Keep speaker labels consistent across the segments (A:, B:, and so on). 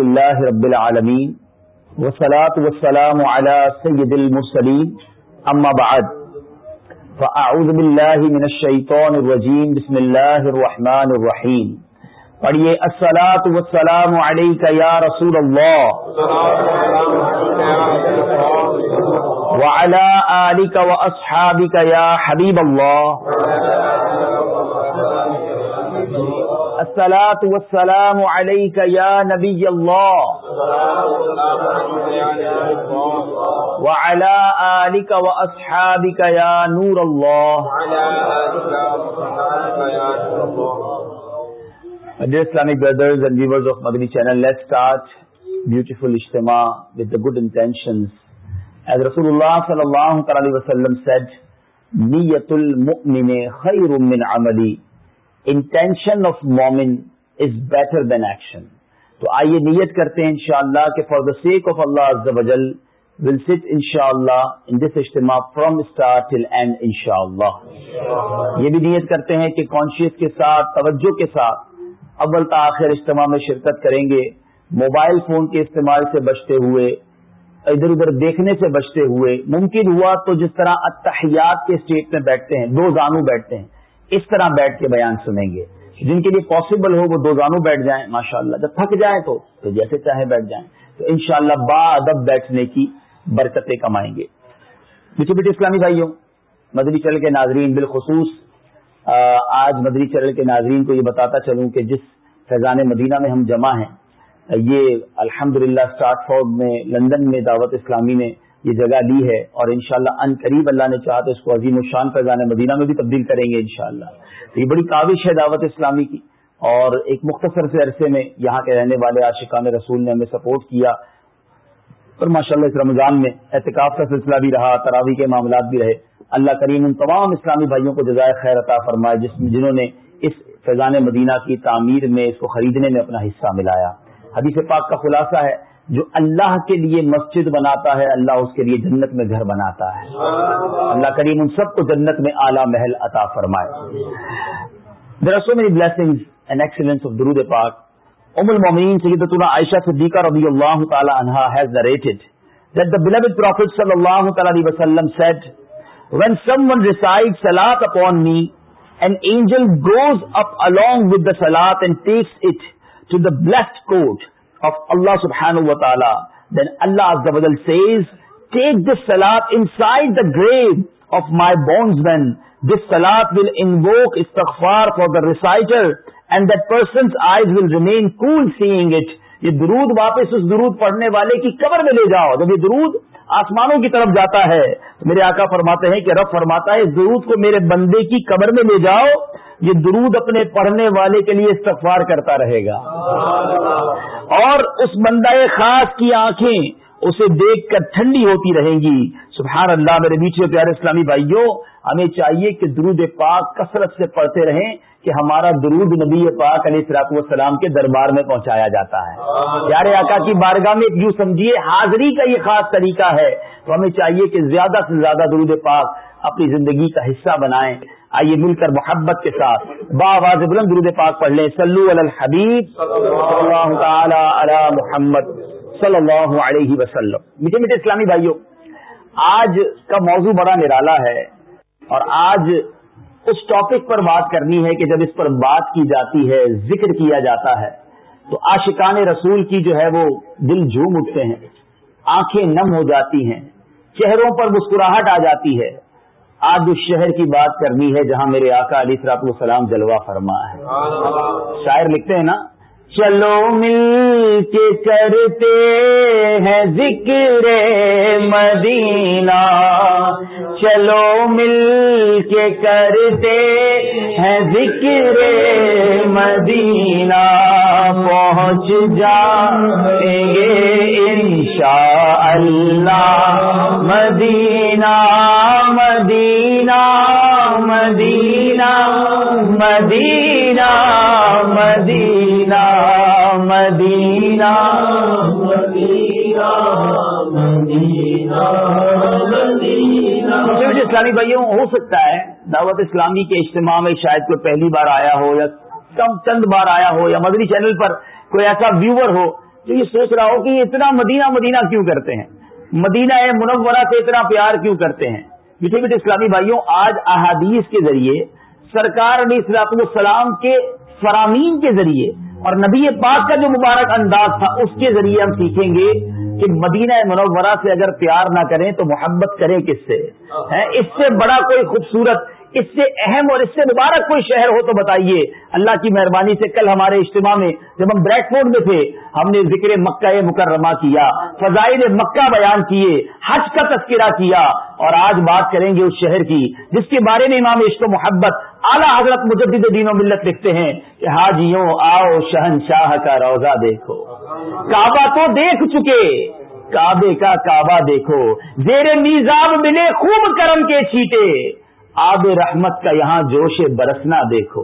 A: لله رب العالمين والصلاة والسلام على سيد المرسلين أما بعد فأعوذ بالله من الشيطان الرجيم بسم الله الرحمن الرحيم پڑھیے السلاۃ والسلام علیک یا رسول اللہ. وعلى آلك وأصحابك يا حبيب الله السلاۃ والسلام علیک یا نبی اللہ وعلى آلك وأصحابك يا نور الله Dear Islamic brothers and viewers of Madani channel, let's start beautiful ijtima with the good intentions. As Rasulullah sallallahu alaihi wasallam said, Niyatul mu'mine khayrun min amali. Intention of مومن از بیٹر دین ایکشن تو آئیے نیت کرتے ہیں انشاءاللہ کہ for the sake of اللہ وجل ول سٹ ان شاء اللہ ان دس اجتماع فرام اسٹارٹ ٹل اینڈ ان شاء اللہ یہ بھی نیت کرتے ہیں کہ کانشیس کے ساتھ، توجہ کے ساتھ اول تاخیر اجتماع میں شرکت کریں گے. موبائل فون کے استعمال سے بچتے ہوئے، ادھر ادھر دیکھنے سے بچتے ہوئے، ممکن ہوا تو جس طرح اتحیات کے اسٹیٹ میں بیٹھتے ہیں، دو زانو بیٹھتے ہیں. اس طرح بیٹھ کے بیان سنیں گے۔ جن کے لیے پاسبل ہو وہ دو زانو بیٹھ جائیں ماشاء اللہ جب تھک جائیں تو جیسے چاہے بیٹھ جائیں۔ تو انشاءاللہ با ادب بیٹھنے کی برکتیں کمائیں گے۔ میٹھے میٹھے اسلامی بھائیوں مدری چرل کے ناظرین بالخصوص آج مدری چرل کے ناظرین کو یہ بتاتا چلوں کہ جس فیضان مدینہ میں ہم جمع ہیں، یہ الحمد للہ اسٹارٹ فورڈ میں، لندن میں دعوت اسلامی نے یہ جگہ لی ہے اور انشاءاللہ ان قریب اللہ نے چاہا تو اس کو عظیم الشان فیضان مدینہ میں بھی تبدیل کریں گے انشاءاللہ۔ تو یہ بڑی کاوش ہے دعوت اسلامی کی اور ایک مختصر سے عرصے میں یہاں کے رہنے والے عاشقان رسول نے ہمیں سپورٹ کیا۔ اور ماشاء اللہ اس رمضان میں احتکاف کا سلسلہ بھی رہا تراوی کے معاملات بھی رہے۔ اللہ کریم ان تمام اسلامی بھائیوں کو جزائے خیر عطا فرمائے، جس جنہوں نے اس فیضان مدینہ کی تعمیر میں اس کو خریدنے میں اپنا حصہ ملایا۔ حدیث پاک کا خلاصہ ہے جو اللہ کے لیے مسجد بناتا ہے، اللہ اس کے لیے جنت میں گھر بناتا ہے۔ اللہ کریم ان سب کو جنت میں اعلیٰ محل عطا فرمائے۔ There are so many blessing and excellence of درود پاک ام المومنین سیدتنا عائشہ صدیقہ رضی اللہ تعالی عنہ has narrated that the beloved prophet sallallahu ta'ala alayhi wa sallam said when someone recites salat upon me an angel goes up along with the salat and takes it to the blessed court of Allah subhanahu wa ta'ala, then Allah azza wa jal says, take this salat inside the grave of my bondsman. This salat will invoke istighfar for the reciter, and that person's eyes will remain cool seeing it. یہ درود واپس اس درود پڑھنے والے کی قبر میں لے جاؤ جب یہ درود آسمانوں کی طرف جاتا ہے۔ میرے آقا فرماتے ہیں کہ رب فرماتا ہے اس درود کو میرے بندے کی قبر میں لے جاؤ، یہ درود اپنے پڑھنے والے کے لیے استغفار کرتا رہے گا۔ اور اس بندہ خاص کی آنکھیں، اسے دیکھ کر ٹھنڈی ہوتی رہیں گی۔ سبحان اللہ میرے بیچے پیارے اسلامی بھائیوں ہمیں چاہیے کہ درود پاک کثرت سے پڑھتے رہیں کہ ہمارا درود نبی پاک علیہ سلاط والسلام کے دربار میں پہنچایا جاتا ہے۔ پیارے آقا کی بارگاہ میں یوں سمجھیے حاضری کا یہ خاص طریقہ ہے تو ہمیں چاہیے کہ زیادہ سے زیادہ درود پاک اپنی زندگی کا حصہ بنائیں۔ آئیے مل کر محبت کے ساتھ با آواز بلند درود پاک پڑھ لیں۔ سلو الحبیب۔ اللہ تعالی علی محمد صلی اللہ علیہ وسلم۔ میٹھے میٹھے اسلامی بھائیوں آج کا موضوع بڑا نرالا ہے۔ اور آج اس ٹاپک پر بات کرنی ہے کہ جب اس پر بات کی جاتی ہے ذکر کیا جاتا ہے تو عاشقان رسول کی جو ہے وہ دل جھوم اٹھتے ہیں آنکھیں نم ہو جاتی ہیں چہروں پر مسکراہٹ آ جاتی ہے۔ آج اس شہر کی بات کرنی ہے جہاں میرے آقا علی سرات السلام جلوہ فرما ہے۔ شاعر لکھتے ہیں نا چلو مل کے کرتے ہیں ذکر مدینہ۔ چلو مل کے کرتے ہیں ذکر مدینہ۔ پہنچ جائیں گے انشاء اللہ مدینہ مدینہ مدینہ۔ مدینہ مدینہ مدینہ۔ اسلامی بھائیوں ہو سکتا ہے، دعوت اسلامی کے اجتماع میں شاید کوئی پہلی بار آیا ہو یا کم چند بار آیا ہو یا مدنی چینل پر کوئی ایسا ویور ہو جو یہ سوچ رہا ہو کہ یہ اتنا مدینہ مدینہ کیوں کرتے ہیں؟ مدینہ منورہ سے اتنا پیار کیوں کرتے ہیں؟ میٹھے میٹھے اسلامی بھائیوں، آج احادیث کے ذریعے سرکار علیہ السلاط السلام کے فرامین کے ذریعے اور نبی پاک کا جو مبارک انداز تھا، اس کے ذریعے ہم سیکھیں گے کہ مدینہ منورہ سے اگر پیار نہ کریں تو محبت کریں کس سے؟ اس سے بڑا کوئی خوبصورت، اس سے اہم اور اس سے مبارک کوئی شہر ہو تو بتائیے۔ اللہ کی مہربانی سے کل ہمارے اجتماع میں جب ہم بریک فورڈ میں تھے، ہم نے ذکر مکہ مکرمہ کیا، فضائل مکہ بیان کیے، حج کا تذکرہ کیا اور آج بات کریں گے اس شہر کی، جس کے بارے میں امام عشق و محبت اعلیٰ حضرت مجدد دین و ملت لکھتے ہیں کہ حاجیوں، آؤ شہنشاہ کا روزہ دیکھو۔ کعبہ تو دیکھ چکے۔ کعبے کا کعبہ دیکھو۔ زیر میزاب ملے خوب کرم کے چھیٹے۔ آب رحمت کا یہاں جوش برسنا دیکھو۔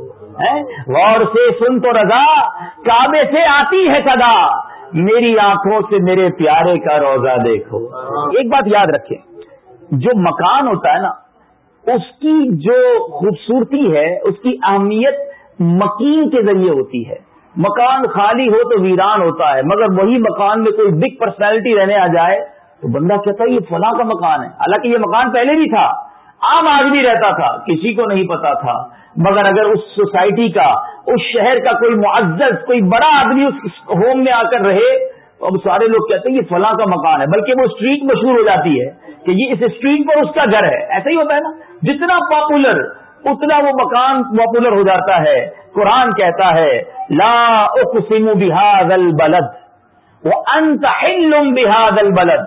A: غور سے سن تو رضا۔ کعبے سے آتی ہے صدا۔ میری آنکھوں سے میرے پیارے کا روزہ دیکھو۔ ایک بات یاد رکھیں۔ جو مکان ہوتا ہے نا اس کی جو خوبصورتی ہے، اس کی اہمیت مکین کے ذریعے ہوتی ہے۔ مکان خالی ہو تو ویران ہوتا ہے، مگر وہی مکان میں کوئی بگ پرسنالٹی رہنے آ جائے تو بندہ کہتا ہے یہ فلاں کا مکان ہے۔ حالانکہ یہ مکان پہلے بھی تھا، عام آدمی رہتا تھا، کسی کو نہیں پتا تھا۔ مگر اگر اس سوسائٹی کا، اس شہر کا کوئی معزز، کوئی بڑا آدمی اس ہوم میں آ کر رہے اب سارے لوگ کہتے ہیں یہ فلاں کا مکان ہے، بلکہ وہ اسٹریٹ مشہور ہو جاتی ہے کہ یہ اس اسٹریٹ پر اس کا گھر ہے۔ ایسا ہی ہوتا ہے نا؟ جتنا پاپولر اتنا وہ مکان پاپولر ہو جاتا ہے۔ قرآن کہتا ہے، لا اقسم بحاد البلد وہ انت بحاد البلد۔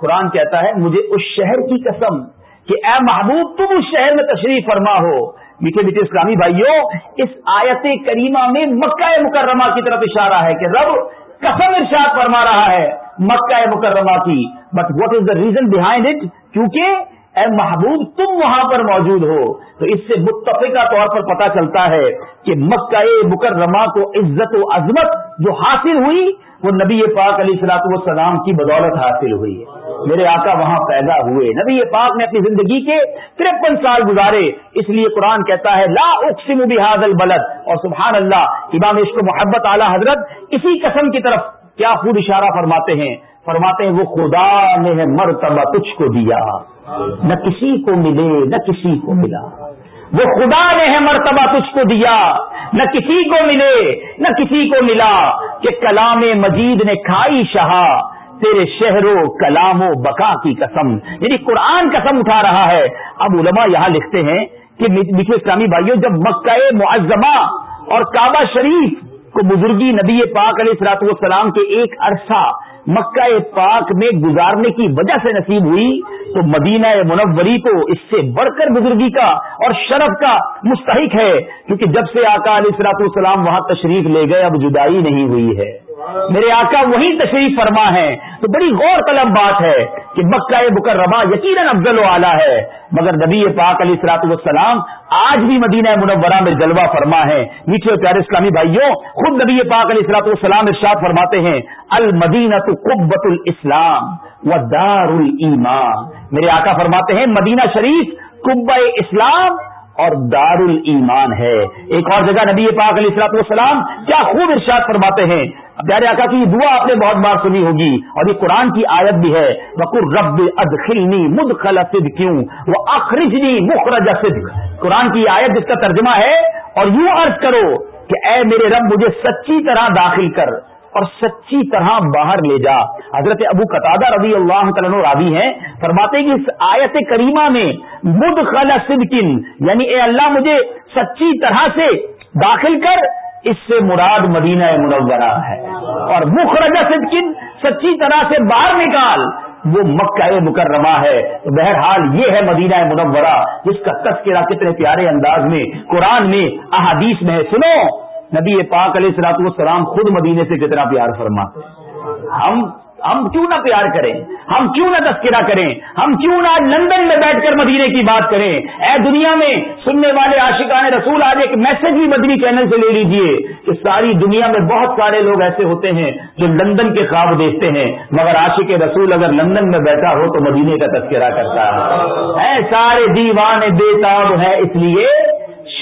A: قرآن کہتا ہے، مجھے اس شہر کی قسم کہ اے محبوب، تم اس شہر میں تشریف فرما ہو۔ میٹھے میٹھے اسلامی بھائیوں، اس آیت کریمہ میں مکہ مکرمہ کی طرف اشارہ ہے کہ رب قسم ارشاد فرما رہا ہے مکہ مکرمہ کی۔ But what is the reason behind it کیونکہ اے محبوب تم وہاں پر موجود ہو۔ تو اس سے متفقہ طور پر پتا چلتا ہے کہ مکہ مکرمہ کو عزت و عظمت جو حاصل ہوئی وہ نبی پاک علیہ السلاط والسلام کی بدولت حاصل ہوئی۔ ہے میرے آقا وہاں پیدا ہوئے۔ نبی پاک نے اپنی زندگی کے ترپن سال گزارے۔ اس لیے قرآن کہتا ہے لا اقسم بحاد البلد۔ اور سبحان اللہ امام عشق محبت اعلیٰ حضرت اسی قسم کی طرف کیا خود اشارہ فرماتے ہیں۔ فرماتے ہیں وہ خدا نے مرتبہ تجھ کو دیا۔ نہ کسی کو ملے نہ کسی کو ملا۔ وہ خدا نے ہے مرتبہ تجھ کو دیا۔ نہ کسی کو ملے نہ کسی کو ملا۔ کہ کلام مجید نے کھائی شہا۔ تیرے شہروں کلام و بقا کی قسم یعنی قرآن قسم اٹھا رہا ہے۔ اب علماء یہاں لکھتے ہیں کہ میٹھے اسلامی بھائیوں، جب مکہ معظمہ اور کعبہ شریف کو بزرگی نبی پاک علیہ السلاط والسلام کے ایک عرصہ مکہ پاک میں گزارنے کی وجہ سے نصیب ہوئی، تو مدینہ منوری تو اس سے بڑھ کر بزرگی کا اور شرف کا مستحق ہے، کیونکہ جب سے آقا علیہ السلاط والسلام وہاں تشریف لے گئے، اب جدائی نہیں ہوئی ہے۔ میرے آقا وہی تشریف فرما ہے۔ تو بڑی غور طلب بات ہے کہ مکہ مکرمہ یقیناً افضل و اعلیٰ ہے۔ مگر نبی پاک علیہ السلاط والسلام آج بھی مدینہ منورہ میں جلوہ فرما ہے۔ میٹھے پیارے اسلامی بھائیوں، خود نبی پاک علیہ السلاط والسلام ارشاد فرماتے ہیں المدینہ تو قبت الاسلام و دار المان میرے آقا فرماتے ہیں، مدینہ شریف قبہ اسلام اور دار المان ہے۔ ایک اور جگہ نبی پاک علیہ السلاط والسلام کیا خوب ارشاد فرماتے ہیں۔ پیارے آقا کی دعا آپ نے بہت بار سنی ہوگی اور یہ قرآن کی آیت بھی ہے۔ بکر رب ادخلنی مدخل صدق کیوں وہ اخرجنی مخرج صدق۔ قرآن کی آیت جس کا ترجمہ ہے اور یوں عرض کرو کہ اے میرے رب مجھے سچی طرح داخل کر۔ اور سچی طرح باہر لے جا۔ حضرت ابو قطع رضی اللہ تعالیٰ راوی ہیں، فرماتے کہ اس آیت کریمہ میں مد خلا صدقن یعنی اے اللہ مجھے سچی طرح سے داخل کر، اس سے مراد مدینہ منورہ ہے۔ اور مخرج صدقن سچی طرح سے باہر نکال، وہ مکہ مکرمہ ہے۔ بہرحال یہ ہے مدینہ منورہ، جس کا تذکرہ کتنے پیارے انداز میں، قرآن میں، احادیث میں ہے۔ سنو۔ نبی پاک علیہ السلاط والسلام خود مدینے سے کتنا پیار فرماتے ہم ہم کیوں نہ پیار کریں؟ ہم کیوں نہ تذکرہ کریں؟ ہم کیوں نہ لندن میں بیٹھ کر مدینے کی بات کریں؟ اے دنیا میں سننے والے عاشقان رسول آج ایک میسج بھی مدنی چینل سے لے لیجیے کہ ساری دنیا میں بہت سارے لوگ ایسے ہوتے ہیں جو لندن کے خواب دیکھتے ہیں، مگر عاشق رسول اگر لندن میں بیٹھا ہو تو مدینے کا تذکرہ کرتا ہے۔ اے سارے دیوان بے تاب ہے اس لیے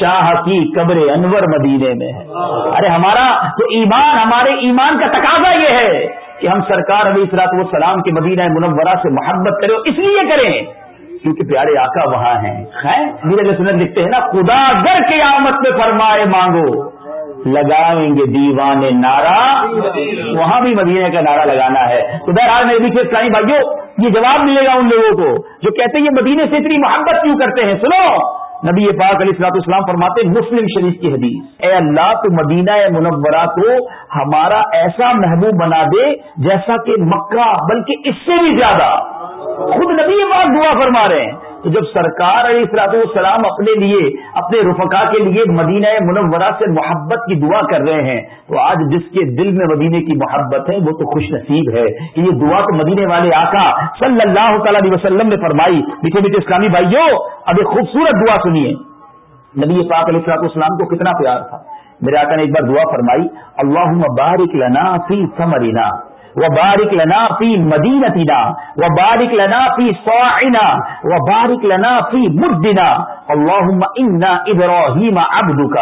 A: شاہ کی قبر انور مدینے میں ہے۔ ارے ہمارا تو ایمان، ہمارے ایمان کا تقاضا یہ ہے کہ ہم سرکار علیہ اصلاط والسلام کے مدینہ منورہ سے محبت کریں اس لیے کریں۔ کیونکہ پیارے آقا وہاں ہیں۔ میرے سنت لکھتے ہیں نا، خدا گر کے آمد میں فرمائے مانگو۔ لگائیں گے دیوان نارا وہاں بھی مدینے کا نعرہ لگانا ہے۔ تو بہرحال میرے بیچ اسلامی بھائیوں، یہ جواب ملے گا ان لوگوں کو جو کہتے ہیں یہ مدینے سے اتنی محبت کیوں کرتے ہیں؟ سنو۔ نبی پاک علیہ السلاط اسلام فرماتے مسلم شریف کی حدیث، اے اللہ تو مدینہ منورہ کو ہمارا ایسا محبوب بنا دے جیسا کہ مکہ، بلکہ اس سے بھی زیادہ۔ خود نبی پاک دعا فرما رہے ہیں۔ تو جب سرکار علیہ اصلاط والسلام اپنے لیے، اپنے رفقا کے لیے مدینہ منورہ سے محبت کی دعا کر رہے ہیں، تو آج جس کے دل میں مدینے کی محبت ہے، وہ تو خوش نصیب ہے کہ یہ دعا تو مدینے والے آقا صلی اللہ تعالی علیہ وسلم نے فرمائی۔ میٹھے میٹھے اسلامی بھائیوں، اب ایک خوبصورت دعا سنیے۔ نبی پاک علیہ السلاط اسلام کو کتنا پیار تھا۔ میرے آقا نے ایک بار دعا فرمائی اللہ مبارک لنا فی سمرینا وہ باریک لنا فی مدینتنا وہ باریک لنا فی سوعنا وہ باریک لنا فی مدنا اللهم انا ابراہیم عبدك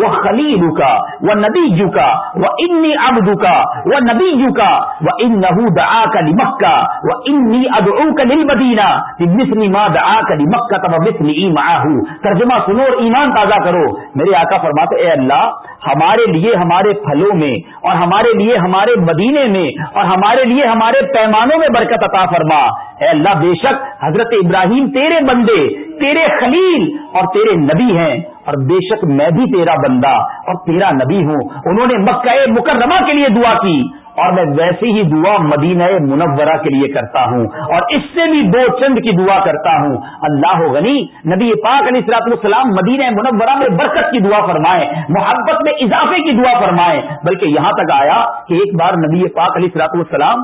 A: وخليلك ونبيك واني عبدك ونبيك وانه دعاك لمكه واني ادعوك للمدينه بمثل ما دعاك لمكه ومثله معه ترجمہ سنو اور ایمان تازہ کرو میرے آقا فرماتے اے اللہ، ہمارے لیے، ہمارے پھلوں میں اور ہمارے لیے، ہمارے مدینے میں اور ہمارے لیے، ہمارے پیمانوں میں برکت عطا فرما۔ اے اللہ، بے شک حضرت ابراہیم تیرے بندے تیرے خلیل اور تیرے نبی ہیں اور بے شک میں بھی تیرا بندہ اور تیرا نبی ہوں۔ انہوں نے مکہ مکرمہ کے لیے دعا کی اور میں ویسے ہی دعا مدینہ منورہ کے لیے کرتا ہوں اور اس سے بھی دو چند کی دعا کرتا ہوں۔ اللہ غنی، نبی پاک علیہ السلاط السلام مدینہ منورہ میں برکت کی دعا فرمائے، محبت میں اضافے کی دعا فرمائے۔ بلکہ یہاں تک آیا کہ ایک بار نبی پاک علیہ السلاط السلام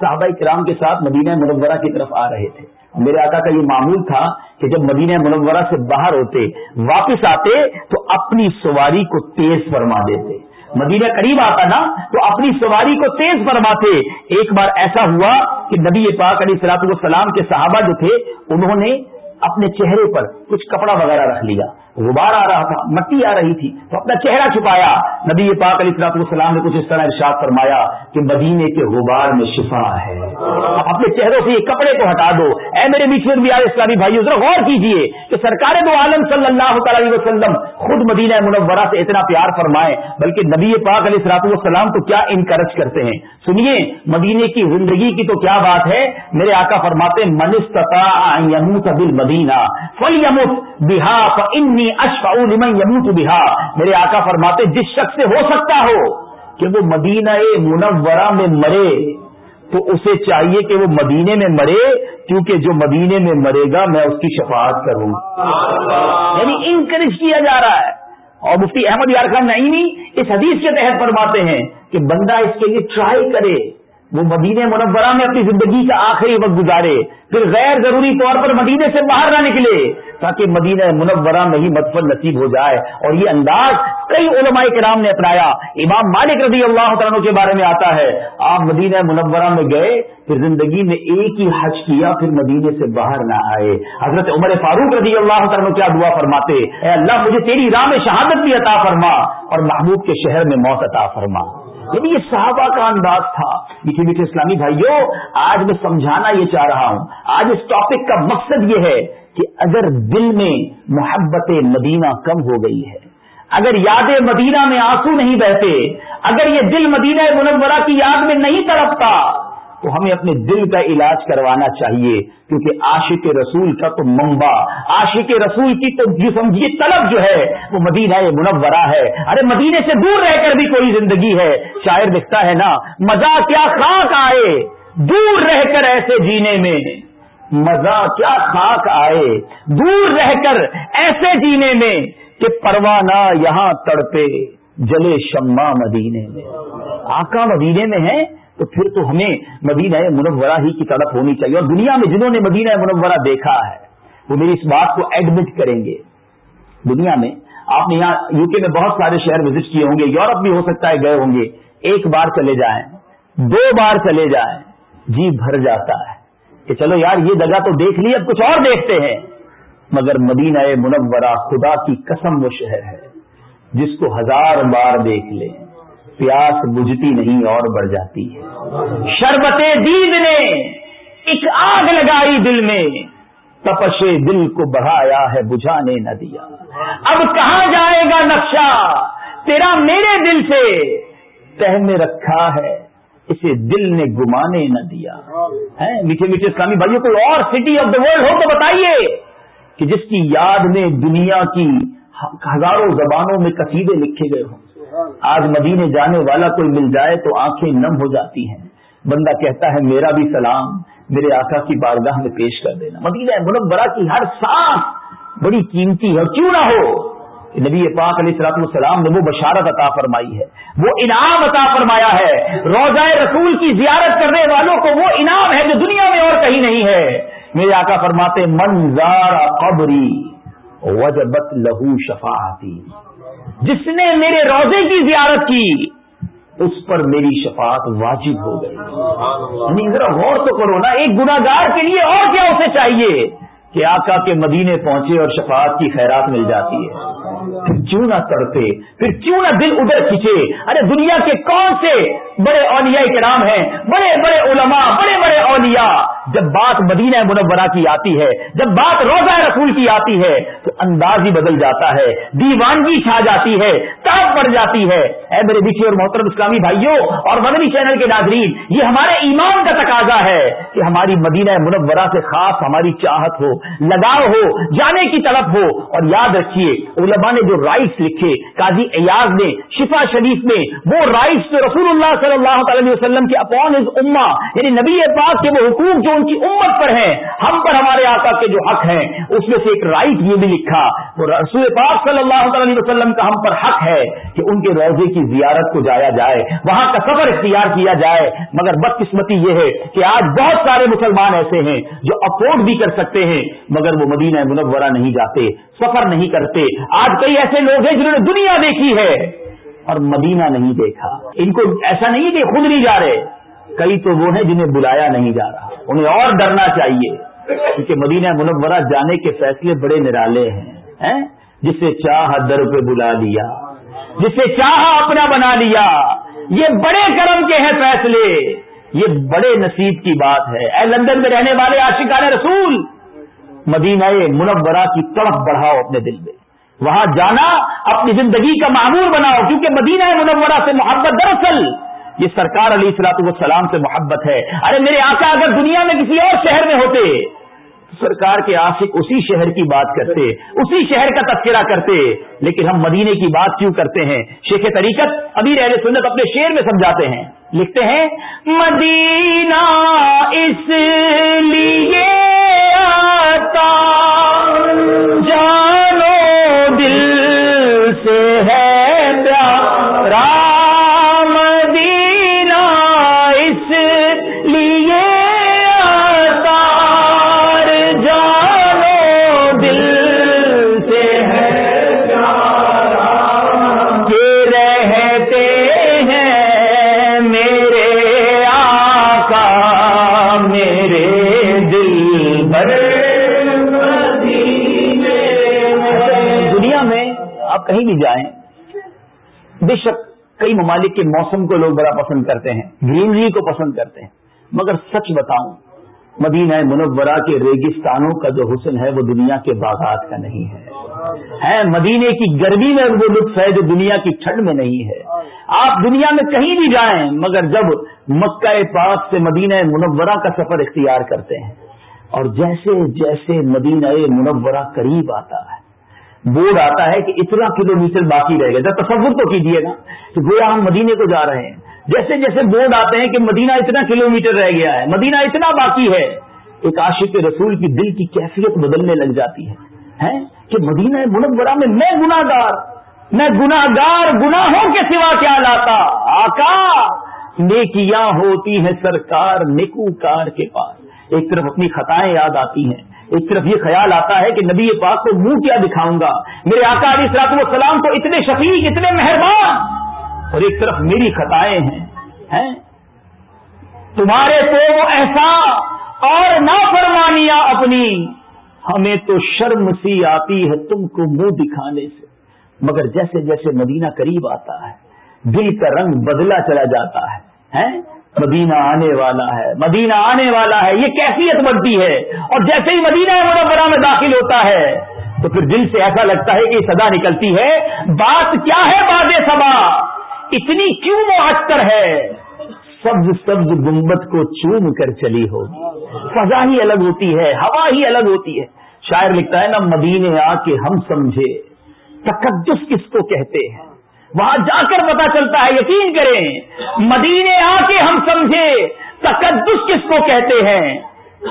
A: صحابہ کرام کے ساتھ مدینہ منورہ کی طرف آ رہے تھے۔ میرے آقا کا یہ معمول تھا کہ جب مدینہ منورہ سے باہر ہوتے، واپس آتے تو اپنی سواری کو تیز فرما دیتے۔ مدینہ قریب آتا نا تو اپنی سواری کو تیز فرماتے۔ ایک بار ایسا ہوا کہ نبی پاک علیہ سلاط والسلام کے صحابہ جو تھے، انہوں نے اپنے چہرے پر کچھ کپڑا وغیرہ رکھ لیا۔ غبار آ رہا تھا، مٹی آ رہی تھی، تو اپنا چہرہ چھپایا۔ نبی پاک علیہ السلاط السلام نے کچھ اس طرح ارشاد فرمایا کہ مدینے کے غبار میں شفا ہے۔ اپنے چہروں سے یہ کپڑے کو ہٹا دو۔ اے میرے بیچ میں بھی آئے اسلامی بھائی ذرا غور کیجیے کہ سرکار دو عالم صلی اللہ تعالی وسلم خود مدینہ منورہ سے اتنا پیار فرمائے بلکہ نبی پاک علیہ السلاط السلام تو کیا انکرج کرتے ہیں۔ سنیے، مدینے کی زندگی کی تو کیا بات ہے؟ میرے آقا فرماتے منستتا دل مدینہ فل یمت بہا انی لمن یموت بہا۔ میرے آقا فرماتے، جس شخص سے ہو سکتا ہو کہ وہ مدینہ منورہ میں مرے، تو اسے چاہیے کہ وہ مدینے میں مرے، کیونکہ جو مدینے میں مرے گا، میں اس کی شفاعت کروں۔ یعنی انکریج کیا جا رہا ہے۔ اور مفتی احمد یار خان نئی اس حدیث کے تحت فرماتے ہیں کہ بندہ اس کے لیے ٹرائی کرے۔ وہ مدینہ منورہ میں اپنی زندگی کا آخری وقت گزارے، پھر غیر ضروری طور پر مدینے سے باہر نہ نکلے، تاکہ مدینہ منورہ میں ہی مدفن نصیب ہو جائے اور یہ انداز کئی علماء کرام نے اپنایا۔ امام مالک رضی اللہ تعالیٰ کے بارے میں آتا ہے، آپ مدینہ منورہ میں گئے، پھر زندگی میں ایک ہی حج کیا، پھر مدینے سے باہر نہ آئے۔ حضرت عمر فاروق رضی اللہ تعالیٰ کیا دعا فرماتے، اے اللہ مجھے تیری راہ میں شہادت بھی عطا فرما اور محبوب کے شہر میں موت عطا فرما۔ یعنی یہ صحابہ کا انداز تھا۔ میٹھے میٹھے اسلامی بھائیوں، آج میں سمجھانا یہ چاہ رہا ہوں، آج اس ٹاپک کا مقصد یہ ہے کہ اگر دل میں محبت مدینہ کم ہو گئی ہے، اگر یاد مدینہ میں آنسو نہیں بہتے، اگر یہ دل مدینہ منورہ کی یاد میں نہیں تڑپتا تو ہمیں اپنے دل کا علاج کروانا چاہیے، کیونکہ عاشق رسول کا تو منبع، عاشق رسول کی تو جو سمجھیے طلب جو ہے، وہ مدینہ منورہ ہے۔ ارے مدینے سے دور رہ کر بھی کوئی زندگی ہے۔ شاعر دکھتا ہے نا، مزہ کیا خاک آئے، دور رہ کر ایسے جینے میں۔ مزہ کیا خاک آئے، دور رہ کر ایسے جینے میں کہ پروانہ یہاں تڑپے جلے شما مدینے میں۔ آقا مدینے میں ہے تو پھر تو ہمیں مدینہ منورہ ہی کی طرف ہونی چاہیے اور دنیا میں جنہوں نے مدینہ منورہ دیکھا ہے، وہ میری اس بات کو ایڈمٹ کریں گے۔ دنیا میں آپ نے یہاں یو کے میں بہت سارے شہر وزٹ کیے ہوں گے، یورپ بھی ہو سکتا ہے گئے ہوں گے۔ ایک بار چلے جائیں، دو بار چلے جائیں جی بھر جاتا ہے۔ کہ چلو یار، یہ جگہ تو دیکھ لی، اب کچھ اور دیکھتے ہیں۔ مگر مدینہ منورہ خدا کی قسم و شہر ہے، جس کو ہزار بار دیکھ لے پیاس بجھتی نہیں اور بڑھ جاتی ہے۔ شربت دید نے، ایک آگ لگائی دل میں۔ تپش دل کو بڑھایا ہے، بجھانے نہ دیا۔ اب کہاں جائے گا نقشہ؟ تیرا میرے دل سے۔ تہ میں رکھا ہے، اسے دل نے گمانے نہ دیا۔ ہے میٹھے میٹھے اسلامی بھائیوں، کوئی اور سٹی آف دا ورلڈ ہو تو بتائیے کہ جس کی یاد میں دنیا کی ہزاروں زبانوں میں قصیدے لکھے گئے ہوں۔ آج مدینے جانے والا کوئی مل جائے تو آنکھیں نم ہو جاتی ہیں۔ بندہ کہتا ہے، میرا بھی سلام، میرے آقا کی بارگاہ میں پیش کر دینا۔ مدینہ منورہ کی ہر سانس بڑی قیمتی ہے، اور کیوں نہ ہو؟ نبی پاک علیہ السلام السلام نے وہ بشارت عطا فرمائی ہے۔ وہ انعام عطا فرمایا ہے۔ روزہ رسول کی زیارت کرنے والوں کو وہ انعام ہے جو دنیا میں اور کہیں نہیں ہے۔ میرے آقا فرماتے منظار قبری وجبت لہو شفاعتی۔ جس نے میرے روزے کی زیارت کی اس پر میری شفاعت واجب ہو گئی۔ یعنی ذرا غور تو کرو نا ایک گناگار کے لیے اور کیا اسے چاہیے؟ کہ آقا کے مدینے پہنچے اور شفاعت کی خیرات مل جاتی ہے۔ پھر کیوں نہ کرتے پھر کیوں نہ دل ادھر کھینچے۔ ارے دنیا کے کون سے بڑے اولیاء کرام ہیں؟ بڑے بڑے علماء بڑے بڑے اولیاء۔ جب بات مدینہ منورہ کی آتی ہے، جب بات روزہ رسول کی آتی ہے، تو انداز ہی بدل جاتا ہے، دیوانگی چھا جاتی ہے، تاپ پڑ جاتی ہے۔ اے میرے بیچے اور محترم اسلامی بھائیوں اور مدنی چینل کے ناظرین، یہ ہمارے ایمان کا تقاضا ہے کہ ہماری مدینہ منورہ سے خاص ہماری چاہت ہو، لگاؤ ہو، جانے کی طرف ہو۔ اور یاد رکھیے، علماء نے جو رائٹس لکھے، قاضی ایاز نے، شفا شریف میں وہ رائٹس جو رسول اللہ صلی اللہ علیہ وسلم کے اپون از اما یعنی نبی پاک کے وہ حقوق جو ان کی امت پر ہیں ہم پر ہمارے آقا کے جو حق ہیں، اس میں سے ایک رائٹ یہ بھی لکھا، وہ رسول پاک صلی اللہ علیہ وسلم کا ہم پر حق ہے کہ ان کے روزے کی زیارت کو جایا جائے، وہاں کا سفر اختیار کیا جائے، مگر بدقسمتی یہ ہے کہ آج بہت سارے مسلمان ایسے ہیں جو افورڈ بھی کر سکتے ہیں، مگر وہ مدینہ منورہ نہیں جاتے، سفر نہیں کرتے۔ آج کئی ایسے لوگ ہیں جنہوں نے دنیا دیکھی ہے اور مدینہ نہیں دیکھا۔ ان کو ایسا نہیں کہ خود نہیں جا رہے۔ کئی تو وہ ہیں جنہیں بلایا نہیں جا رہا۔ انہیں اور ڈرنا چاہیے۔ کیونکہ مدینہ منورہ جانے کے فیصلے بڑے نرالے ہیں جسے چاہ در پہ بلا لیا۔ جسے چاہ اپنا بنا لیا۔ یہ بڑے کرم کے ہیں فیصلے۔ یہ بڑے نصیب کی بات ہے۔ اے لندن میں رہنے والے عاشقان رسول، مدینہ منورہ کی طرف بڑھاؤ اپنے دل میں۔ وہاں جانا، اپنی زندگی کا معمول بناؤ، کیونکہ مدینہ منورہ سے محبت دراصل یہ سرکار علی السلاط والسلام سے محبت ہے۔ ارے میرے آقا، اگر دنیا میں کسی اور شہر میں ہوتے، تو سرکار کے عاشق اسی شہر کی بات کرتے، اسی شہر کا تذکرہ کرتے۔ لیکن ہم مدینے کی بات کیوں کرتے ہیں؟ شیخ طریقت ابھی رہے سنت اپنے شعر میں سمجھاتے ہیں۔ لکھتے ہیں، مدینہ اس لیے آتا جانو کہیں بھی جائیں، بے شک کئی ممالک کے موسم کو لوگ بڑا پسند کرتے ہیں، گرینری کو پسند کرتے ہیں۔ مگر سچ بتاؤں، مدینہ منورہ کے ریگستانوں کا جو حسن ہے، وہ دنیا کے باغات کا نہیں ہے۔ ہے مدینے کی گرمی میں وہ لطف ہے جو دنیا کی ٹھنڈ میں نہیں ہے۔ آپ دنیا میں کہیں بھی جائیں، مگر جب مکہ پاک سے مدینہ منورہ کا سفر اختیار کرتے ہیں، اور جیسے جیسے مدینہ منورہ قریب آتا ہے بورڈ آتا ہے کہ اتنا کلو میٹر باقی رہے گا تصور تو کیجیے گا کہ گویا ہم مدینے کو جا رہے ہیں۔ جیسے جیسے بورڈ آتے ہیں کہ مدینہ اتنا کلو میٹر رہ گیا ہے، مدینہ اتنا باقی ہے، ایک عاشق رسول کی دل کی کیفیت بدلنے لگ جاتی ہے۔ کہ مدینہ منورہ میں میں گناگار میں گناگار گناہوں کے سوا کیا لاتا؟ آقا، نیکیاں ہوتی ہیں سرکار نیکو کار کے پاس۔ ایک طرف اپنی خطائیں یاد آتی ہیں ایک طرف یہ خیال آتا ہے کہ نبی پاک کو منہ کیا دکھاؤں گا؟ میرے آقا علی سلاط والسلام تو اتنے شفیق، اتنے مہربان اور ایک طرف میری خطائیں ہیں تمہارے تو وہ ایسا اور نہ فرمانیاں اپنی ہمیں تو شرم سی آتی ہے تم کو منہ دکھانے سے۔ مگر جیسے جیسے مدینہ قریب آتا ہے، دل کا رنگ بدلا چلا جاتا ہے مدینہ آنے والا ہے۔ مدینہ آنے والا ہے، یہ کیفیت بنتی ہے۔ اور جیسے ہی مدینہ مربرہ میں داخل ہوتا ہے، تو پھر دل سے ایسا لگتا ہے کہ سدا نکلتی ہے۔ بات کیا ہے باد سبا اتنی کیوں معطر ہے؟ سبز سبز گنبت کو چوم کر چلی ہو۔ فضا ہی الگ ہوتی ہے، ہوا ہی الگ ہوتی ہے۔ شاعر لکھتا ہے نا مدینے آ کے ہم سمجھے۔ تقدس کس کو کہتے ہیں؟ وہاں جا کر پتا چلتا ہے، یقین کریں، مدینے آ کے ہم سمجھے تقدس کس کو کہتے ہیں؟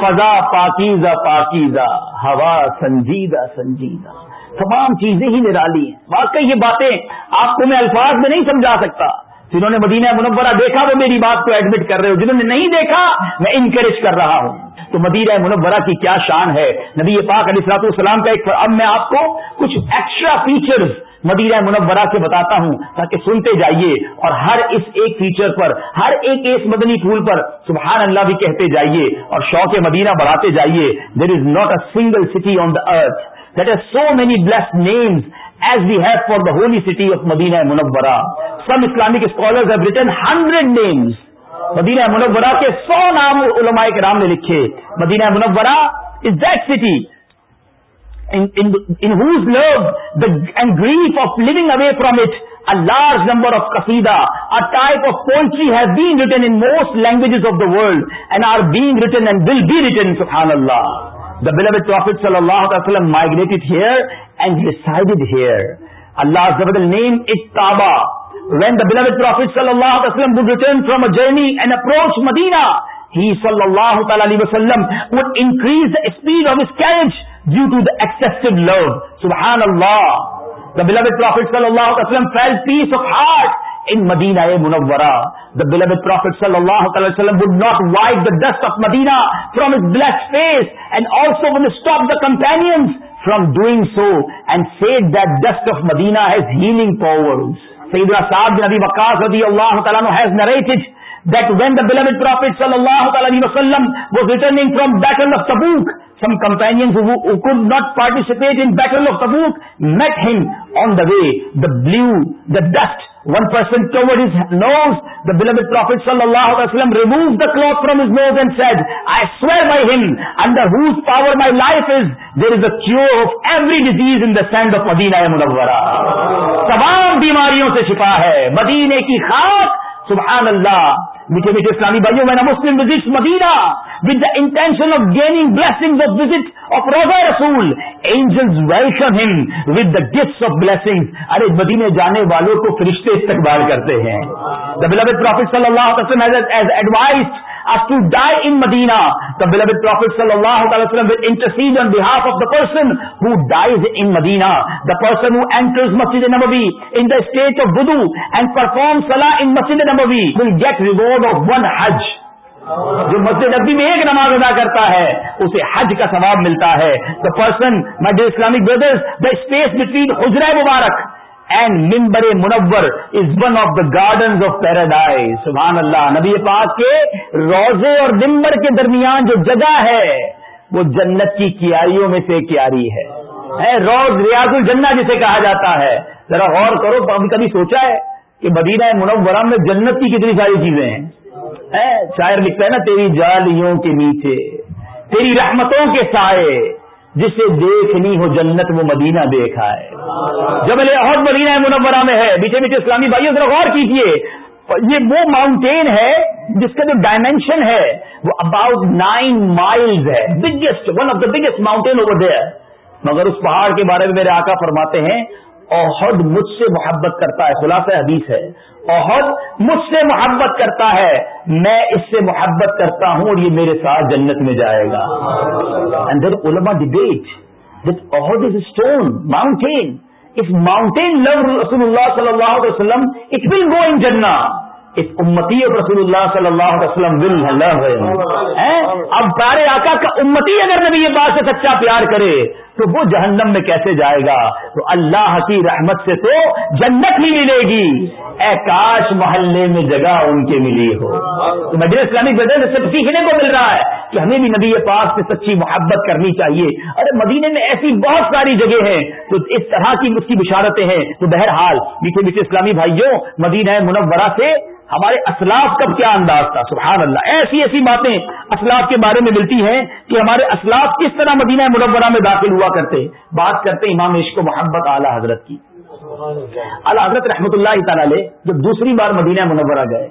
A: فضا پاکیزہ پاکیزہ، ہوا سنجیدہ سنجیدہ۔ تمام چیزیں ہی نرالی ہیں۔ واقعی یہ باتیں آپ کو میں الفاظ میں نہیں سمجھا سکتا۔ جنہوں نے مدینہ منورہ دیکھا، وہ میری بات کو ایڈمٹ کر رہے ہو۔ جنہوں نے نہیں دیکھا، میں انکریج کر رہا ہوں۔ تو مدینہ منورہ کی کیا شان ہے؟ نبی پاک علیہ السلاط السلام کا ایک اب میں آپ کو کچھ ایکسٹرا فیچرز مدینہ منورہ کے بتاتا ہوں تاکہ سنتے جائیے اور ہر اس ایک فیچر پر، ہر ایک ایس مدنی پھول پر سبحان اللہ بھی کہتے جائیے اور شوق مدینہ بڑھاتے جائیے۔ There is not a single city on the earth that are so many bless names as we have for the holy city of Madinah Munawwarah some Islamic scholars have written hundred names Madinah Munawwarah کے سو نام علماء کرام نے لکھے۔ Madinah Munawwarah is that city in whose love and grief of living away from it, a large number of qasida, a type of poetry has been written in most languages of the world and are being written and will be written, subhanallah. The beloved Prophet sallallahu alaihi wasallam migrated here and resided here. Allah Azza wa Jalla named it Kaaba. When the beloved Prophet sallallahu alaihi wasallam would return from a journey and approach Medina, he sallallahu alaihi wasallam would increase the speed of his carriage due to the excessive love. Subhanallah. The beloved Prophet sallallahu alaihi wasallam felt peace of heart in Medina Munawwara. The beloved Prophet sallallahu alaihi wasallam would not wipe the dust of Medina from his blessed face and also would stop the companions from doing so and said that dust of Medina has healing powers. Sayyidina Sa'ad bin Abi Waqqas radiyallahu ta'ala has narrated that when the beloved Prophet sallallahu alaihi wasallam was returning from battle of Tabuk, some companions who, who could not participate in battle of Tabuk met him on the way. The blue, the dust, one person covered his nose. The beloved Prophet sallallahu alaihi wasallam removed the cloth from his nose and said, I swear by him, under whose power my life is, there is a cure of every disease in the sand of Medina Munawwara. تمام بیماریوں سے شفا ہے مدینے کی خاک سبحان اللہ میٹھے میٹھے اسلامی بھائیوں، میں Muslim visit Madinah with the intention of gaining blessing of visit of روزا رسول angels welcome him with the gift of blessing ارے مدینے جانے والوں کو فرشتے استقبال کرتے ہیں۔ دا بلبد پروفیٹ صلی اللہ علیہ وسلم has advised up to die in Madinah تو بلبل پروفیٹ صلی اللہ علیہ وسلم ول انٹرسیڈ ان بیہاف مدین the person who dies in Madina the person who enters Masjid Nabawi in the state of and perform صلاہ in Masjid Nabawi will get reward of one حج جو مسجد نبی میں ایک نماز ادا کرتا ہے، اسے حج کا ثواب ملتا ہے۔ The person my dear Islamic brothers the space between حجرہ مبارک اینڈ ممبر منور is one of the garden of paradise سبحان اللہ نبی پاک کے روزے اور ممبر کے درمیان جو جگہ ہے وہ جنت کی کیاریوں میں سے کیاری ہے روز ریاض الجنہ جسے کہا جاتا ہے ذرا غور کرو کبھی کبھی سوچا ہے کہ مدینہ منورہ میں جنت کی کتنی ساری چیزیں ہیں شاعر لکھتا ہے نا تیری جالیوں کے نیچے تیری رحمتوں کے سائے جسے دیکھنی ہو جنت وہ مدینہ دیکھا ہے جب احد مدینہ منورہ میں ہے، بیچے بیچے اسلامی بھائیوں ذرا غور کیجیے یہ وہ ماؤنٹین ہے جس کا جو ڈائمینشن ہے، وہ اباؤٹ نائن مائلز ہے۔ Biggest one of the biggest mountain over there مگر اس پہاڑ کے بارے میں میرے آقا فرماتے ہیں اوہد مجھ سے محبت کرتا ہے، خلاصہ حدیث ہے۔ اوہد مجھ سے محبت کرتا ہے، میں اس سے محبت کرتا ہوں اور یہ میرے ساتھ جنت میں جائے گا۔ اینڈ دیر علما debate that Uhud is stone mountain of mountain love رسول اللہ صلی اللہ علیہ وسلم اٹ ول گو ان جنا امتی اور رسول اللہ صلی اللہ علیہ وسلم ول اللہ اب پیارے آقا کا امتی اگر نبی یہ بات سے سچا پیار کرے تو وہ جہنم میں کیسے جائے گا؟ تو اللہ کی رحمت سے تو جنت ہی ملے گی۔ اے کاش محلے میں جگہ ان کے ملی ہو۔ تو مجھے اسلامک بدل سے سیکھنے کو مل رہا ہے کہ ہمیں بھی نبی پاک سے سچی محبت کرنی چاہیے۔ ارے مدینے میں ایسی بہت ساری جگہ ہیں تو اس طرح کی اس کی بشارتیں ہیں۔ تو بہرحال میٹھے میٹھے اسلامی بھائیوں، مدینہ منورہ سے ہمارے اسلاف کا کیا انداز تھا؟ سبحان اللہ ایسی ایسی باتیں اسلاف کے بارے میں ملتی ہیں کہ ہمارے اسلاف کس طرح مدینہ منورہ میں داخل ہوا کرتے بات کرتے امام عشق و محبت اعلیٰ حضرت کی۔ اعلیٰ حضرت رحمۃ اللہ تعالی جب دوسری بار مدینہ منورہ گئے،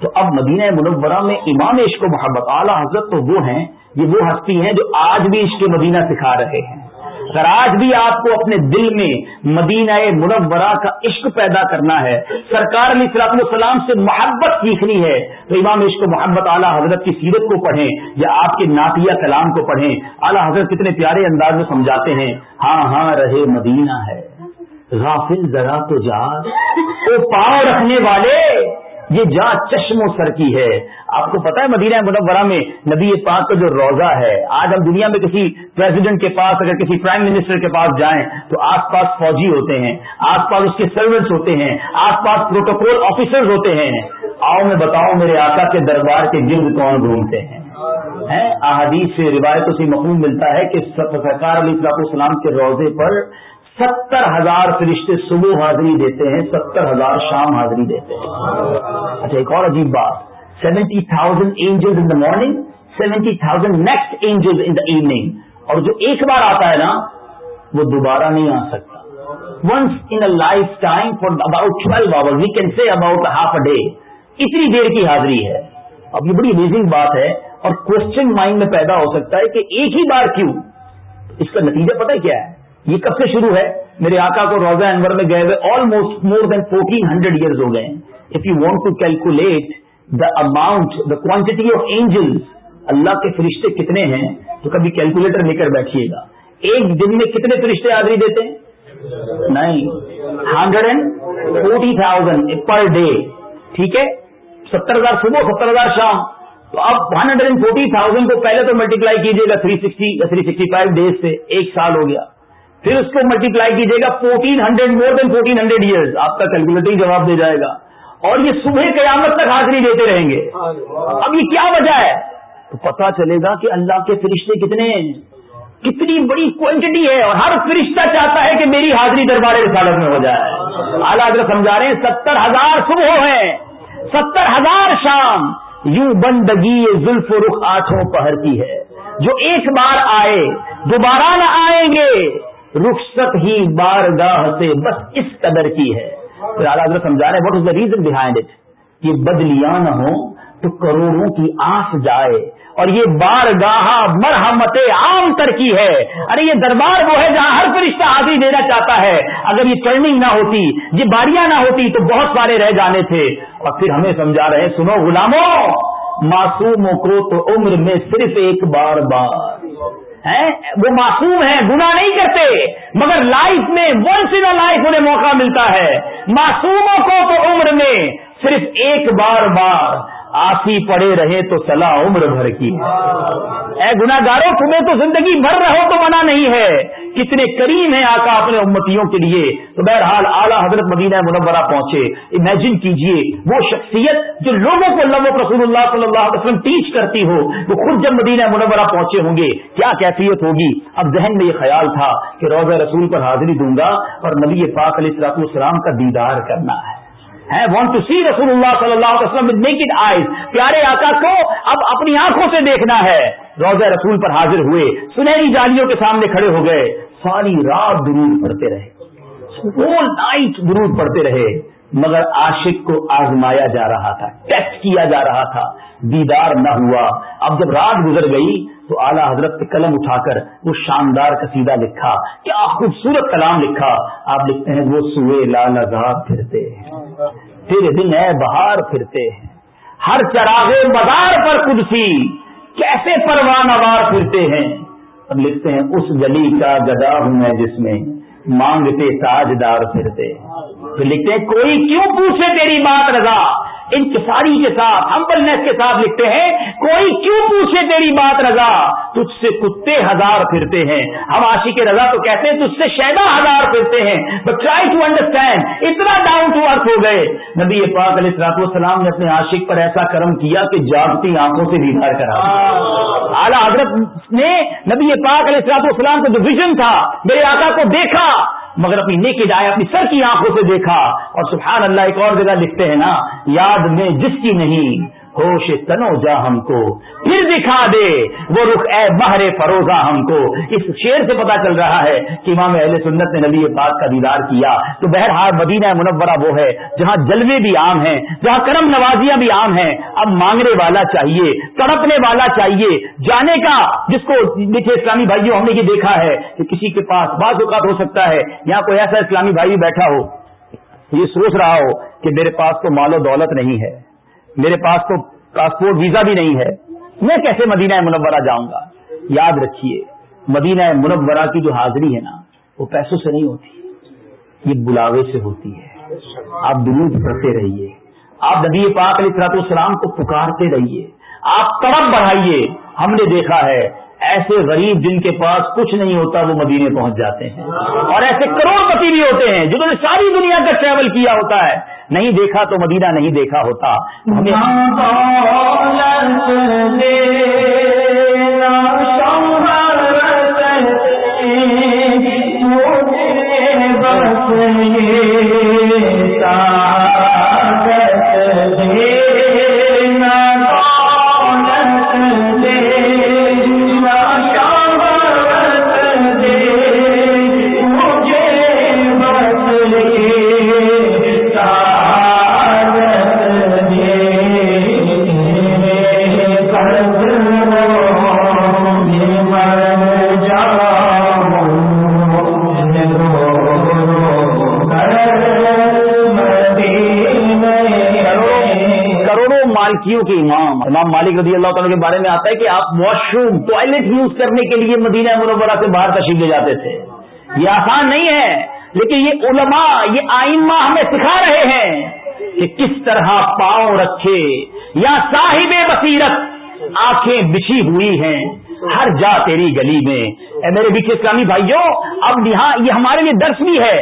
A: تو اب مدینہ منورہ میں امام عشق و محبت اعلیٰ حضرت تو وہ ہیں، یہ وہ ہستی ہیں جو آج بھی عشق مدینہ سکھا رہے ہیں۔ اگر آج بھی آپ کو اپنے دل میں مدینہ منورہ کا عشق پیدا کرنا ہے، سرکار علیہ السلام السلام سے محبت سیکھنی ہے، تو امام عشق و محبت اعلیٰ حضرت کی سیرت کو پڑھیں یا آپ کے ناتیہ کلام کو پڑھیں۔ اعلیٰ حضرت کتنے پیارے انداز میں سمجھاتے ہیں ہاں ہاں رہے مدینہ ہے۔ غافل ذرا تو جا، وہ پاؤں رکھنے والے یہ جا چشم و سر کی ہے۔ آپ کو پتا ہے مدینہ منورہ میں نبی پاک کا جو روزہ ہے، آج ہم دنیا میں کسی پریزیڈنٹ کے پاس، اگر کسی پرائم منسٹر کے پاس جائیں تو آس پاس فوجی ہوتے ہیں، آس پاس اس کے سروینٹس ہوتے ہیں، آس پاس پروٹوکول آفیسر ہوتے ہیں۔ آؤ میں بتاؤں میرے آقا کے دربار کے گرد کون گھومتے ہیں۔ احادیث سے روایتوں سے مفہوم ملتا ہے کہ سرکار علی السلام کے روزے پر ستر ہزار فرشتے صبح حاضری دیتے ہیں، ستر ہزار شام حاضری دیتے ہیں۔ اچھا ایک اور عجیب بات۔ Seventy thousand angel in the morning, seventy thousand next angel in the evening. اور جو ایک بار آتا ہے نا، وہ دوبارہ نہیں آ سکتا۔ Once in lifetime for about twelve hour we can see about half a day اتنی دیر کی حاضری ہے۔ اب یہ بڑی امیزنگ بات ہے۔ اور کوشچن مائنڈ میں پیدا ہو سکتا ہے کہ ایک ہی بار کیوں؟ اس کا نتیجہ پتہ کیا ہے؟ یہ کب سے شروع ہے؟ میرے آقا کو روزہ انور میں گئے ہوئے almost more than fourteen hundred years ہو گئے if you want to calculate the amount the quantity of angels اللہ کے فرشتے کتنے ہیں؟ تو کبھی کیلکولیٹر لے کر بیٹھیے گا۔ ایک دن میں کتنے فرشتے حاضری دیتے ہیں؟ نہیں۔ Hundred and forty thousand per day ٹھیک ہے؟ ستر ہزار صبح، ستر ہزار شام۔ تو اب one hundred and forty thousand کو پہلے تو ملٹیپلائی کیجیے گا تھری سکسٹی یا تھری سکسٹی فائیو ڈیز سے۔ ایک سال ہو گیا۔ پھر اس کو ملٹی پلائی کیجیے گا fourteen hundred more than fourteen hundred years آپ کا کیلکولیٹر جواب دے جائے گا. اور یہ صبح قیامت تک حاضری دیتے رہیں گے. اب یہ کیا وجہ ہے؟ تو پتا چلے گا کہ اللہ کے فرشتے کتنے ہیں. کتنی بڑی کوانٹٹی ہے اور ہر فرشتہ چاہتا ہے کہ میری حاضری دربار رسالت میں ہو جائے. اعلیٰ اگر سمجھا رہے ہیں، ستر ہزار صبح ہیں. ستر ہزار شام. یوں بندگی زلف رخ آٹھوں پہر کی ہے. جو ایک بار آئے، دوبارہ نہ آئیں گے. رخصت ہی بار گاہ سے بس اس قدر کی ہے۔ پھر اعلیٰ سمجھا رہے what is the reason behind it یہ بدلیاں نہ ہو تو کروڑوں کی آس جائے۔ اور یہ بار گاہ مرحمت عام تر کی ہے۔ ارے یہ دربار وہ ہے جہاں ہر فرشتہ حاضری دینا چاہتا ہے۔ اگر یہ ٹرننگ نہ ہوتی، یہ باریاں نہ ہوتی تو بہت سارے رہ جانے تھے۔ اور پھر ہمیں سمجھا رہے سنو غلاموں، معصوموں کو تو عمر میں صرف ایک بار بار۔ وہ معصوم ہیں گنا نہیں کرتے، مگر لائف میں ونس ان لائف انہیں موقع ملتا ہے۔ معصوموں کو تو عمر میں صرف ایک بار بار آسی پڑے رہے تو سلا عمر بھر کی۔ اے گناگاروں تمہیں تو زندگی بھر رہو تو منع نہیں ہے۔ کتنے کریم ہیں آقا اپنے امتیوں کے لیے۔ تو بہرحال اعلیٰ حضرت مدینہ منورہ پہنچے۔ امیجن کیجیے، وہ شخصیت جو لوگوں کو اللہ رسول اللہ صلی اللہ علیہ وسلم ٹیچ کرتی ہو، وہ خود جب مدینہ منورہ پہنچے ہوں گے، کیا کیفیت ہوگی؟ اب ذہن میں یہ خیال تھا کہ روزہ رسول پر حاضری دوں گا اور نبی پاک علیہ السلاط السلام کا دیدار کرنا ہے۔ وانٹ ٹو سی رسول اللہ صلی اللہ علیہ وسلم نیکڈ آئیز پیارے آقا کو اب اپنی آنکھوں سے دیکھنا ہے۔ روزہ رسول پر حاضر ہوئے۔ سنہری جالیوں کے سامنے کھڑے ہو گئے۔ ساری رات درود پڑھتے رہے۔ نائٹ درود پڑھتے رہے۔ مگر عاشق کو آزمایا جا رہا تھا۔ ٹیسٹ کیا جا رہا تھا۔ دیدار نہ ہوا۔ اب جب رات گزر گئی تو اعلیٰ حضرت نے قلم اٹھا کر وہ شاندار قصیدہ لکھا، کیا خوبصورت کلام لکھا۔ آپ لکھتے ہیں، وہ سوئے لال آزاد پھرتے ہیں۔ پھر دن ہے بہار پھرتے ہیں۔ ہر چراغے بازار پر قدسی، کیسے پروان وار پھرتے ہیں۔ اب لکھتے ہیں، اس گلی کا گدا ہوں میں جس میں مانگتے تاجدار پھرتے پھر لکھتے ہیں، کوئی کیوں پوچھے تیری بات رضا؟ انکساری کے ساتھ ہمبلنیس کے ساتھ لکھتے ہیں، کوئی کیوں پوچھے تیری بات رضا؟ تجھ سے کتے ہزار پھرتے ہیں۔ ہم آشی کے رضا تو کہتے ہیں، تجھ سے شیدا ہزار پھرتے ہیں۔ بٹ ٹرائی ٹو انڈرسٹینڈ اتنا ڈاؤن ٹو ارتھ ہو گئے۔ نبی پاک علیہ السلاط والسلام نے اپنے عاشق پر ایسا کرم کیا کہ جاگتی آنکھوں سے دیدار کرا اعلیٰ حضرت نے نبی پاک علیہ السلاط والسلام کا جو ویژن تھا، میرے آقا کو دیکھا۔ مگر اپنی نیکی جائے اپنی سر کی آنکھوں سے دیکھا اور سبحان اللہ ایک اور جگہ لکھتے ہیں نا، یاد میں جس کی نہیں۔ ہوش تنو جا ہم کو۔ پھر دکھا دے۔ وہ رخ اے بہر فروزہ ہم کو۔ اس شیر سے پتا چل رہا ہے کہ امام اہل سنت نے نبی پاک کا دیدار کیا۔ تو بہرحال مدینہ منورہ وہ ہے جہاں جلوے بھی عام ہیں، جہاں کرم نوازیاں بھی عام ہیں۔ اب مانگنے والا چاہیے، تڑپنے والا چاہیے۔ جانے کا، جس کو دیکھیے اسلامی بھائیوں ہم نے یہ دیکھا ہے کہ کسی کے پاس بعض اوقات ہو سکتا ہے، یہاں کوئی ایسا اسلامی بھائی بیٹھا ہو، یہ سوچ رہا ہو کہ میرے پاس تو مال و دولت نہیں ہے۔ میرے پاس تو پاسپورٹ ویزا بھی نہیں ہے. میں کیسے مدینہ منورہ جاؤں گا؟ یاد رکھیے، مدینہ منورہ کی جو حاضری ہے نا، وہ پیسوں سے نہیں ہوتی. یہ بلاوے سے ہوتی ہے. آپ دلود پڑھتے رہیے. آپ نبی پاک علیہ السلام کو پکارتے رہیے. آپ طرف بڑھائیے. ہم نے دیکھا ہے ایسے غریب جن کے پاس کچھ نہیں ہوتا، وہ مدینے پہنچ جاتے ہیں۔ اور ایسے کروڑ پتی بھی ہوتے ہیں جنہوں نے ساری دنیا کا ٹریول کیا ہوتا ہے۔ نہیں دیکھا تو مدینہ نہیں دیکھا ہوتا۔ کے امام امام مالک رضی اللہ تعالیٰ کے بارے میں آتا ہے کہ آپ واش روم ٹوائلٹ یوز کرنے کے لیے مدینہ منورہ سے باہر تشریف لے جاتے تھے۔ یہ آسان نہیں ہے، لیکن یہ علماء، یہ آئمہ ہمیں سکھا رہے ہیں کہ کس طرح پاؤں رکھے یا صاحب بصیرت آنکھیں بچھی ہوئی ہیں۔ ہر جا تیری گلی میں۔ اے میرے بیچ اسلامی بھائیوں، اب یہاں، یہ ہمارے لیے درس بھی ہے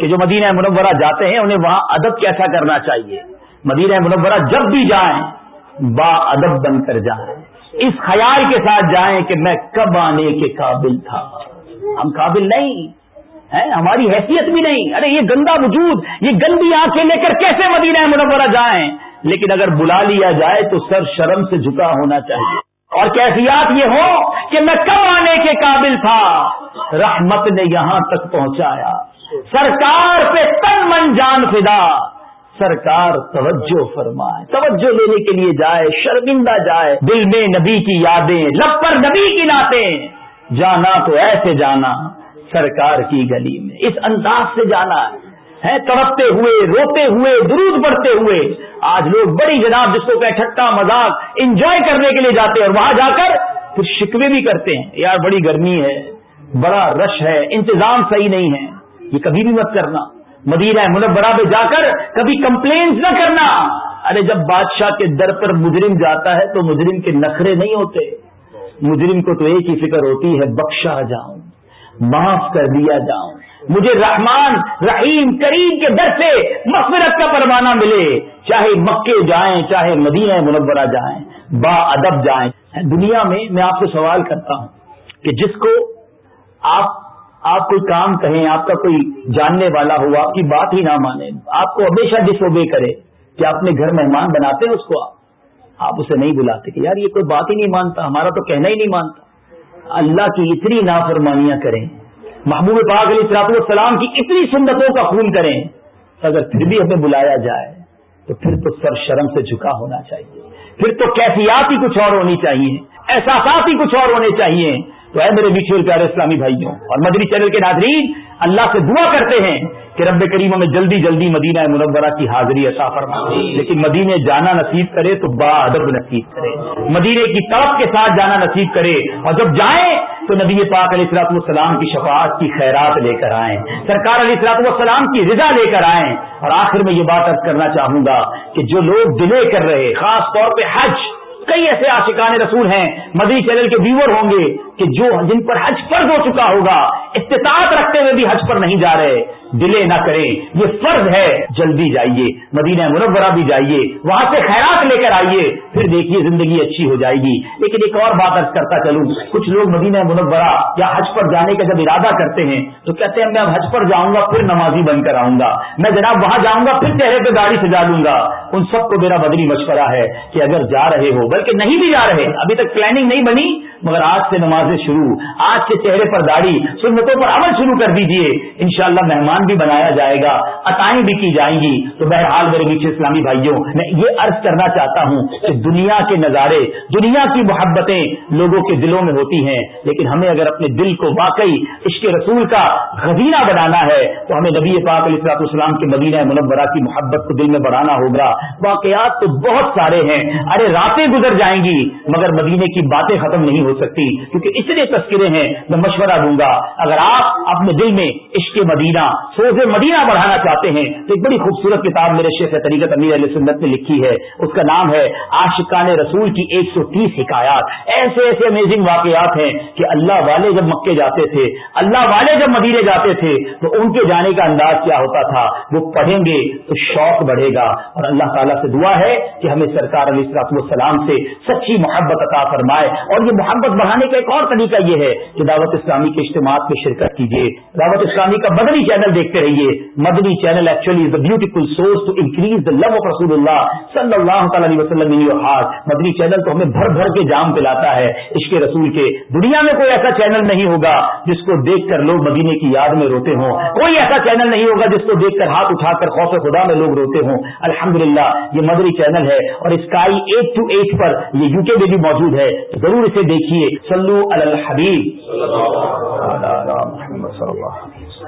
A: کہ جو مدینہ منورہ جاتے ہیں، انہیں وہاں ادب کیسا کرنا چاہیے؟ مدینہ منورہ جب بھی جائیں با ادب بن کر جائیں۔ اس خیال کے ساتھ جائیں کہ میں کب آنے کے قابل تھا۔ ہم قابل نہیں۔ ہے ہماری حیثیت بھی نہیں۔ ارے، یہ گندا وجود، یہ گندی آنکھیں لے کر کیسے مدینہ منورہ جائیں؟ لیکن اگر بلا لیا جائے تو سر شرم سے جھکا ہونا چاہیے۔ اور کیفیات یہ ہو کہ میں کب آنے کے قابل تھا۔ رحمت نے یہاں تک پہنچایا۔ سرکار پہ تن من جان فدا۔ سرکار توجہ فرمائے، توجہ لینے کے لیے جائے، شرمندہ جائے، دل میں نبی کی یادیں، لب پر نبی کی ناتیں جانا تو ایسے جانا سرکار کی گلی میں، اس انداز سے جانا ہے تڑپتے ہوئے، روتے ہوئے، درود پڑھتے ہوئے، آج لوگ بڑی جناب جس کو کہ ٹھٹا مذاق انجوائے کرنے کے لیے جاتے ہیں اور وہاں جا کر پھر شکوے بھی کرتے ہیں، یار بڑی گرمی ہے، بڑا رش ہے، انتظام صحیح نہیں ہے، یہ کبھی بھی مت کرنا۔ مدینہ منورہ میں جا کر کبھی کمپلینس نہ کرنا۔ ارے جب بادشاہ کے در پر مجرم جاتا ہے تو مجرم کے نخرے نہیں ہوتے۔ مجرم کو تو ایک ہی فکر ہوتی ہے، بخشا جاؤں، معاف کر دیا جاؤں۔ مجھے رحمان، رحیم، کریم کے در سے مغفرت کا پروانہ ملے۔ چاہے مکے جائیں، چاہے مدینہ منورہ جائیں، با ادب جائیں۔ دنیا میں میں آپ سے سوال کرتا ہوں کہ جس کو آپ آپ کوئی کام کہیں، آپ کا کوئی جاننے والا ہو، آپ کی بات ہی نہ مانے، آپ کو ہمیشہ ڈس اوبے کرے کہ اپنے گھر مہمان بناتے ہیں اس کو آپ۔ اسے نہیں بلاتے کہ یار یہ کوئی بات ہی نہیں مانتا، ہمارا تو کہنا ہی نہیں مانتا۔ اللہ کی اتنی نافرمانیاں کریں، محبوب پاک علیہ السلاط السلام کی اتنی سنتوں کا خون کریں، اگر پھر بھی ہمیں بلایا جائے تو پھر تو سر شرم سے جھکا ہونا چاہیے۔ پھر تو کیفیات ہی کچھ اور ہونی چاہیے، احساسات ہی کچھ اور ہونے چاہیے۔ تو اے میرے بیچ پیارے اسلامی بھائیوں اور مدری چینل کے ناظرین اللہ سے دعا کرتے ہیں کہ رب کریم میں جلدی جلدی مدینہ منورہ کی حاضری عطا فرما۔ لیکن مدینے جانا نصیب کرے تو با ادب نصیب کرے۔ مدینے کی طرف کے ساتھ جانا نصیب کرے۔ اور جب جائیں تو نبی پاک علیہ السلاط والسلام کی شفاعت کی خیرات لے کر آئیں۔ سرکار علیہ السلاط والسلام کی رضا لے کر آئیں۔ اور آخر میں یہ بات کرنا چاہوں گا کہ جو لوگ ڈلے کر رہے خاص طور پہ حج کئی ایسے عاشقان رسول ہیں مدری چینل کے ویور ہوں گے کہ جو جن پر حج فرض ہو چکا ہوگا، استطاعت رکھتے ہوئے بھی حج پر نہیں جا رہے۔ ڈلے نہ کریں، یہ فرض ہے، جلدی جائیے، مدینہ منورہ بھی جائیے، وہاں سے خیرات لے کر آئیے، پھر دیکھیے زندگی اچھی ہو جائے گی۔ لیکن ایک اور بات ارض کرتا چلوں، کچھ لوگ مدینہ منورہ یا حج پر جانے کا جب ارادہ کرتے ہیں، تو کہتے ہیں میں اب حج پر جاؤں گا، پھر نمازی بن کر آؤں گا۔ میں جناب وہاں جاؤں گا، پھر چہرے پہ گاڑی سجا لوں گا۔ ان سب کو میرا بدری مشورہ ہے کہ اگر جا رہے ہو، بلکہ نہیں بھی جا رہے، ابھی تک پلاننگ نہیں بنی مگر آج سے نمازیں شروع، آج کے چہرے پر داڑھی، سنتوں پر عمل شروع کر دیجیے انشاءاللہ مہمان بھی بنایا جائے گا، عطائیں بھی کی جائیں گی۔ تو بہرحال میرے میٹھے اسلامی بھائیوں، میں یہ عرض کرنا چاہتا ہوں کہ دنیا کے نظارے، دنیا کی محبتیں لوگوں کے دلوں میں ہوتی ہیں، لیکن ہمیں اگر اپنے دل کو واقعی عشق رسول کا خزینہ بنانا ہے، تو ہمیں نبی پاک علیہ السلاط اسلام کے مدینہ منورہ کی محبت کو دل میں بڑھانا ہوگا۔ واقعات تو بہت سارے ہیں۔ ارے، راتیں گزر جائیں گی، مگر مدینے کی باتیں ختم نہیں ہو سکتی۔ کیونکہ اتنے تذکرے ہیں، میں مشورہ دوں گا۔ اگر آپ اپنے دل میں عشق مدینہ، سوز مدینہ بڑھانا چاہتے ہیں، تو ایک بڑی خوبصورت کتاب میرے شیخ طریقت امیر علیہ سنت نے لکھی ہے۔ اس کا نام ہے آشقان رسول کی ایک سو تیس حکایات۔ ایسے ایسے امیزنگ واقعات ہیں کہ اللہ والے جب مکے جاتے تھے، اللہ والے جب مدینے جاتے تھے، تو ان کے جانے کا انداز کیا ہوتا تھا؟ وہ پڑھیں گے تو شوق بڑھے گا۔ اور اللہ تعالیٰ سے دعا ہے کہ ہمیں سرکار علیہ السلام سے سچی محبت عطا فرمائے۔ اور یہ محبت بڑھانے کا ایک اور طریقہ یہ ہے کہ دعوت اسلامی کے اجتماعات میں شرکت کیجیے دعوت اسلامی کا مدنی چینل دیکھتے رہیے۔ Madani channel actually is the beautiful source to increase the love of رسول اللہ صلی اللہ تعالی علیہ وسلم مدنی چینل تو ہمیں بھر بھر کے جام پلاتا ہے عشق رسول کے۔ دنیا میں کوئی ایسا چینل نہیں ہوگا جس کو دیکھ کر لوگ مدینے کی یاد میں روتے ہوں۔ کوئی ایسا چینل نہیں ہوگا جس کو دیکھ کر ہاتھ اٹھا کر خوف خدا میں لوگ روتے ہوں۔ الحمدللہ، یہ مدنی چینل ہے اور اسکائی ایٹ ٹو ایٹ پر یہ یو کے میں بھی موجود ہے۔ ضرور اسے دیکھیے۔ سلو الحبیب۔ محمد صلی اللہ